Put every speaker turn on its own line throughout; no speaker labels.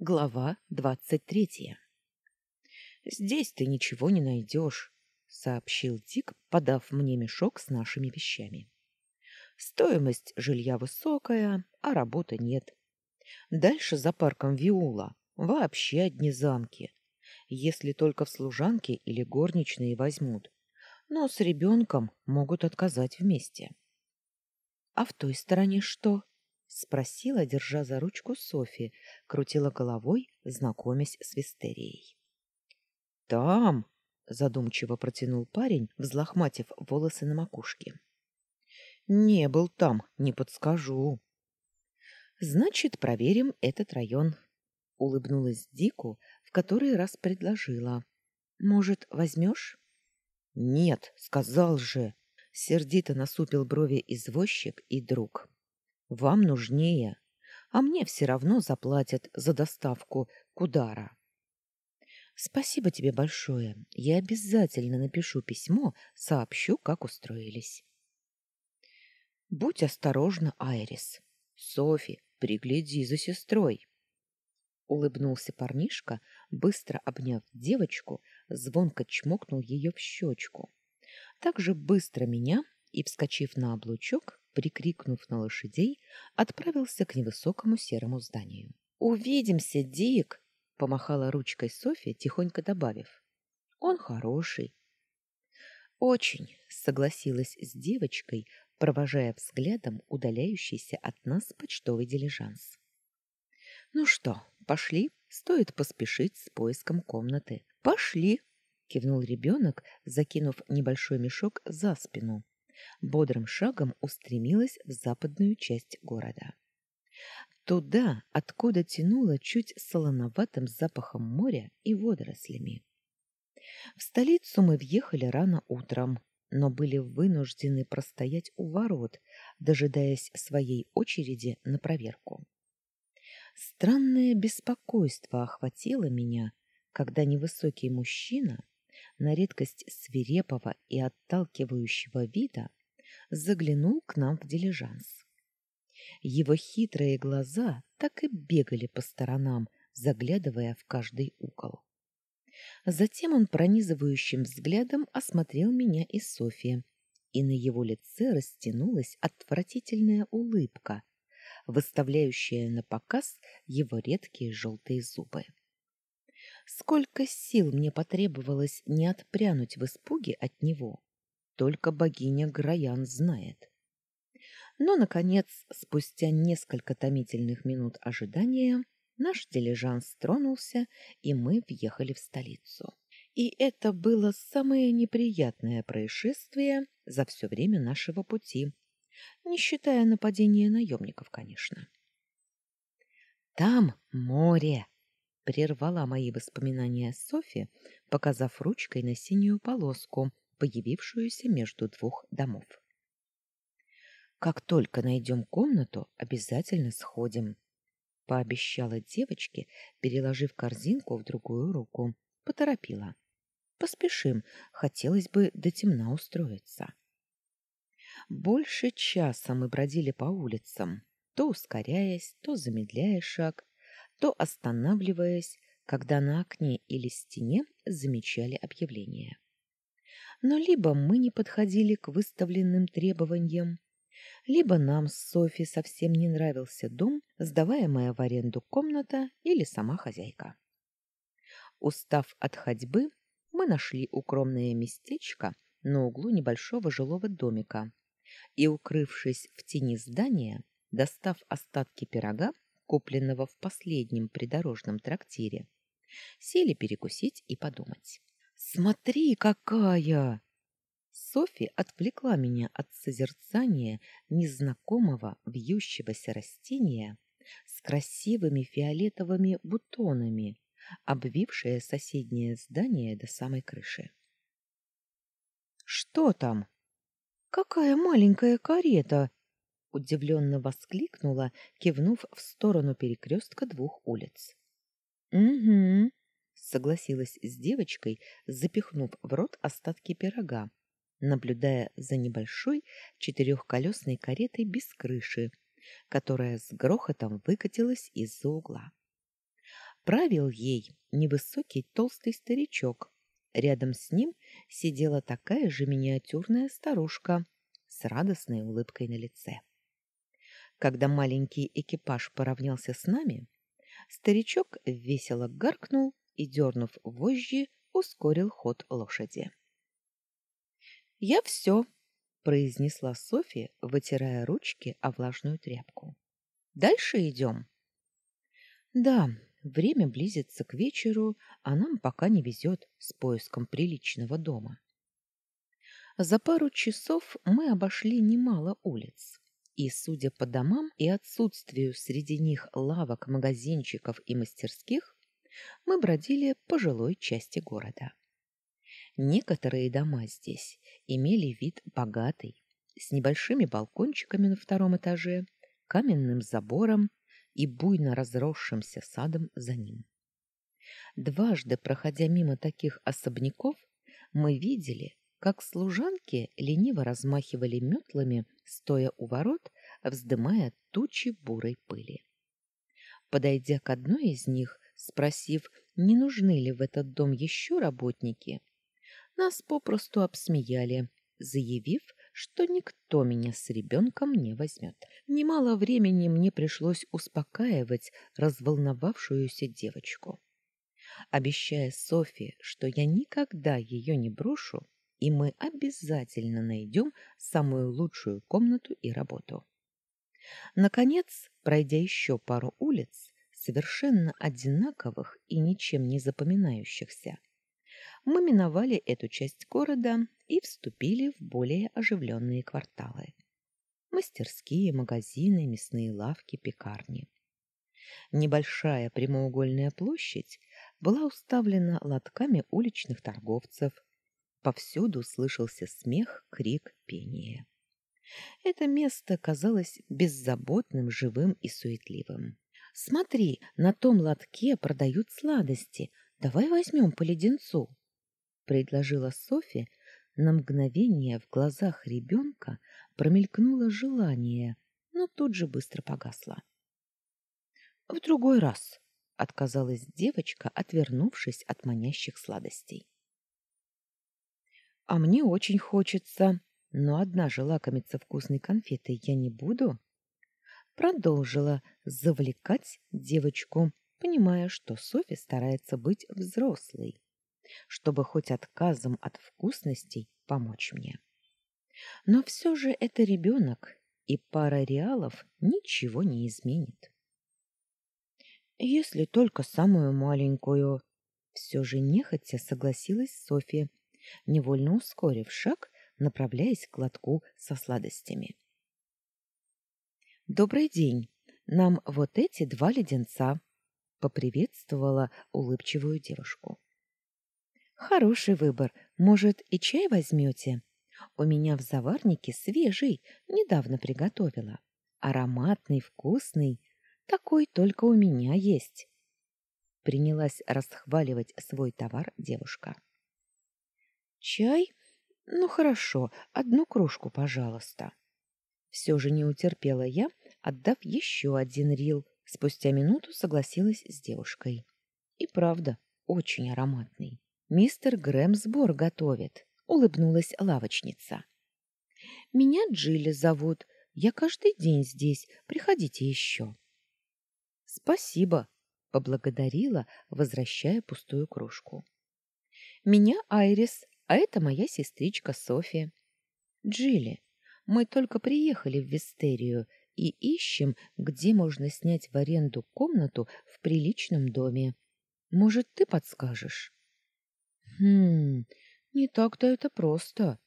Глава двадцать третья. «Здесь ты ничего не найдешь», — сообщил Дик, подав мне мешок с нашими вещами. «Стоимость жилья высокая, а работы нет. Дальше за парком Виула вообще одни замки, если только в служанке или горничные возьмут, но с ребенком могут отказать вместе». «А в той стороне что?» — спросила, держа за ручку Софи, крутила головой, знакомясь с Вистерией. «Там!» — задумчиво протянул парень, взлохматив волосы на макушке. «Не был там, не подскажу». «Значит, проверим этот район», — улыбнулась Дику, в который раз предложила. «Может, возьмешь?» «Нет, сказал же!» — сердито насупил брови извозчик и друг. Вам нужнее, а мне все равно заплатят за доставку Кудара. Спасибо тебе большое. Я обязательно напишу письмо, сообщу, как устроились. Будь осторожна, Айрис. Софи, пригляди за сестрой. Улыбнулся парнишка, быстро обняв девочку, звонко чмокнул ее в щечку. Так же быстро меня и, вскочив на облучок, прикрикнув на лошадей, отправился к невысокому серому зданию. «Увидимся, Дик!» — помахала ручкой Софья, тихонько добавив. «Он хороший». «Очень», — согласилась с девочкой, провожая взглядом удаляющийся от нас почтовый дилижанс. «Ну что, пошли? Стоит поспешить с поиском комнаты». «Пошли!» — кивнул ребенок, закинув небольшой мешок за спину бодрым шагом устремилась в западную часть города. Туда, откуда тянуло чуть солоноватым запахом моря и водорослями. В столицу мы въехали рано утром, но были вынуждены простоять у ворот, дожидаясь своей очереди на проверку. Странное беспокойство охватило меня, когда невысокий мужчина на редкость свирепого и отталкивающего вида, заглянул к нам в дилижанс. Его хитрые глаза так и бегали по сторонам, заглядывая в каждый угол. Затем он пронизывающим взглядом осмотрел меня и Софи, и на его лице растянулась отвратительная улыбка, выставляющая на показ его редкие желтые зубы. Сколько сил мне потребовалось не отпрянуть в испуге от него, только богиня Граян знает. Но, наконец, спустя несколько томительных минут ожидания, наш дилижанс тронулся, и мы въехали в столицу. И это было самое неприятное происшествие за все время нашего пути, не считая нападения наемников, конечно. «Там море!» Прервала мои воспоминания Софи, показав ручкой на синюю полоску, появившуюся между двух домов. Как только найдем комнату, обязательно сходим, пообещала девочке, переложив корзинку в другую руку. Поторопила. Поспешим, хотелось бы до темна устроиться. Больше часа мы бродили по улицам, то ускоряясь, то замедляя шаг, то останавливаясь, когда на окне или стене замечали объявление. Но либо мы не подходили к выставленным требованиям, либо нам с Софи совсем не нравился дом, сдаваемая в аренду комната или сама хозяйка. Устав от ходьбы, мы нашли укромное местечко на углу небольшого жилого домика и, укрывшись в тени здания, достав остатки пирога, купленного в последнем придорожном трактире, сели перекусить и подумать. «Смотри, какая!» Софи отвлекла меня от созерцания незнакомого вьющегося растения с красивыми фиолетовыми бутонами, обвившее соседнее здание до самой крыши. «Что там?» «Какая маленькая карета!» Удивленно воскликнула, кивнув в сторону перекрестка двух улиц. Угу, согласилась с девочкой, запихнув в рот остатки пирога, наблюдая за небольшой четырехколесной каретой без крыши, которая с грохотом выкатилась из-за угла. Правил ей невысокий толстый старичок. Рядом с ним сидела такая же миниатюрная старушка с радостной улыбкой на лице. Когда маленький экипаж поравнялся с нами, старичок весело гаркнул и, дернув вожжи, ускорил ход лошади. «Я все», — произнесла Софья, вытирая ручки о влажную тряпку. «Дальше идем». «Да, время близится к вечеру, а нам пока не везет с поиском приличного дома». За пару часов мы обошли немало улиц. И, судя по домам и отсутствию среди них лавок, магазинчиков и мастерских, мы бродили по жилой части города. Некоторые дома здесь имели вид богатый, с небольшими балкончиками на втором этаже, каменным забором и буйно разросшимся садом за ним. Дважды, проходя мимо таких особняков, мы видели, как служанки лениво размахивали метлами, стоя у ворот, вздымая тучи бурой пыли. Подойдя к одной из них, Спросив, не нужны ли в этот дом еще работники, нас попросту обсмеяли, заявив, что никто меня с ребенком не возьмет. Немало времени мне пришлось успокаивать разволновавшуюся девочку. Обещая Софии, что я никогда ее не брошу, и мы обязательно найдем самую лучшую комнату и работу. Наконец, пройдя еще пару улиц, совершенно одинаковых и ничем не запоминающихся. Мы миновали эту часть города и вступили в более оживленные кварталы. Мастерские, магазины, мясные лавки, пекарни. Небольшая прямоугольная площадь была уставлена лотками уличных торговцев. Повсюду слышался смех, крик, пение. Это место казалось беззаботным, живым и суетливым. Смотри, на том лотке продают сладости. Давай возьмем по леденцу, — предложила Софья. На мгновение в глазах ребенка промелькнуло желание, но тут же быстро погасло. — В другой раз, — отказалась девочка, отвернувшись от манящих сладостей. — А мне очень хочется, но одна же лакомиться вкусной конфетой я не буду продолжила завлекать девочку, понимая, что Софи старается быть взрослой, чтобы хоть отказом от вкусностей помочь мне. Но все же это ребенок, и пара реалов ничего не изменит. Если только самую маленькую, все же нехотя согласилась София, невольно ускорив шаг, направляясь к лотку со сладостями. Добрый день. Нам вот эти два леденца, поприветствовала улыбчивую девушку. Хороший выбор. Может, и чай возьмете? У меня в заварнике свежий, недавно приготовила. Ароматный, вкусный. Такой только у меня есть. Принялась расхваливать свой товар девушка. Чай? Ну хорошо, одну кружку, пожалуйста. Все же не утерпела я, отдав еще один рил. Спустя минуту согласилась с девушкой. И правда, очень ароматный. Мистер Грэм сбор готовит, улыбнулась лавочница. Меня Джилли зовут. Я каждый день здесь. Приходите еще. Спасибо, поблагодарила, возвращая пустую кружку. Меня Айрис, а это моя сестричка София. Джилли, мы только приехали в Вестерию и ищем, где можно снять в аренду комнату в приличном доме. Может, ты подскажешь? Хм, не так-то это просто.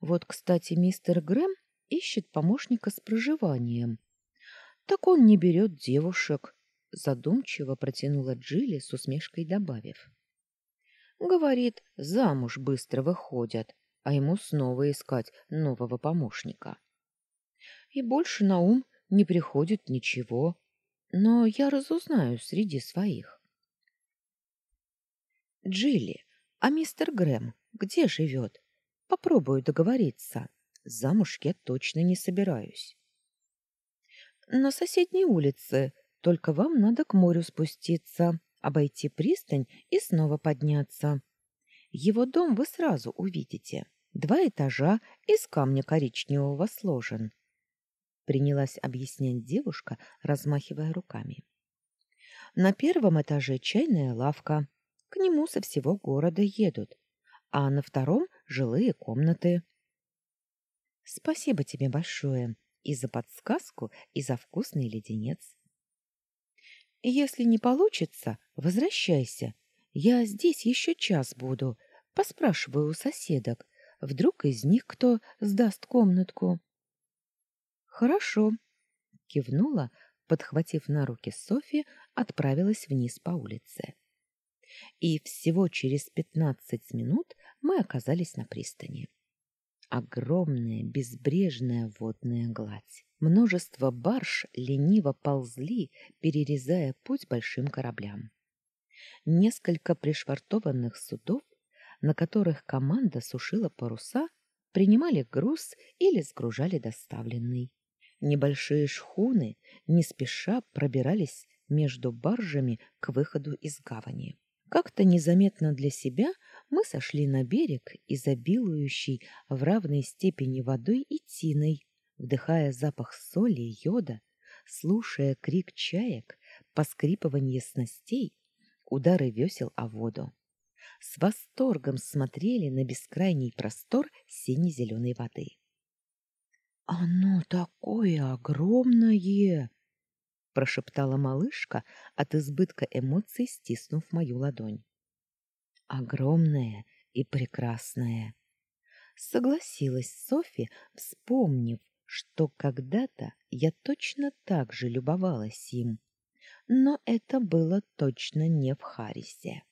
Вот, кстати, мистер Грэм ищет помощника с проживанием. Так он не берет девушек, задумчиво протянула Джилли с усмешкой добавив. Говорит, замуж быстро выходят, а ему снова искать нового помощника. И больше на ум не приходит ничего, но я разузнаю среди своих. Джилли, а мистер Грэм где живет? Попробую договориться. Замуж я точно не собираюсь. На соседней улице, только вам надо к морю спуститься, обойти пристань и снова подняться. Его дом вы сразу увидите. Два этажа из камня коричневого сложен. Принялась объяснять девушка, размахивая руками. На первом этаже чайная лавка. К нему со всего города едут. А на втором — жилые комнаты. Спасибо тебе большое и за подсказку, и за вкусный леденец. Если не получится, возвращайся. Я здесь еще час буду. Поспрашиваю у соседок. Вдруг из них кто сдаст комнатку. Хорошо, кивнула, подхватив на руки Софи, отправилась вниз по улице. И всего через пятнадцать минут мы оказались на пристани. Огромная безбрежная водная гладь. Множество барж лениво ползли, перерезая путь большим кораблям. Несколько пришвартованных судов, на которых команда сушила паруса, принимали груз или сгружали доставленный. Небольшие шхуны не спеша пробирались между баржами к выходу из гавани. Как-то незаметно для себя мы сошли на берег, изобилующий в равной степени водой и тиной, вдыхая запах соли и йода, слушая крик чаек, поскрипывание снастей, удары весел о воду. С восторгом смотрели на бескрайний простор сине-зеленой воды. «Оно такое огромное!» — прошептала малышка от избытка эмоций, стиснув мою ладонь. «Огромное и прекрасное!» Согласилась Софи, вспомнив, что когда-то я точно так же любовалась им. Но это было точно не в Харисе.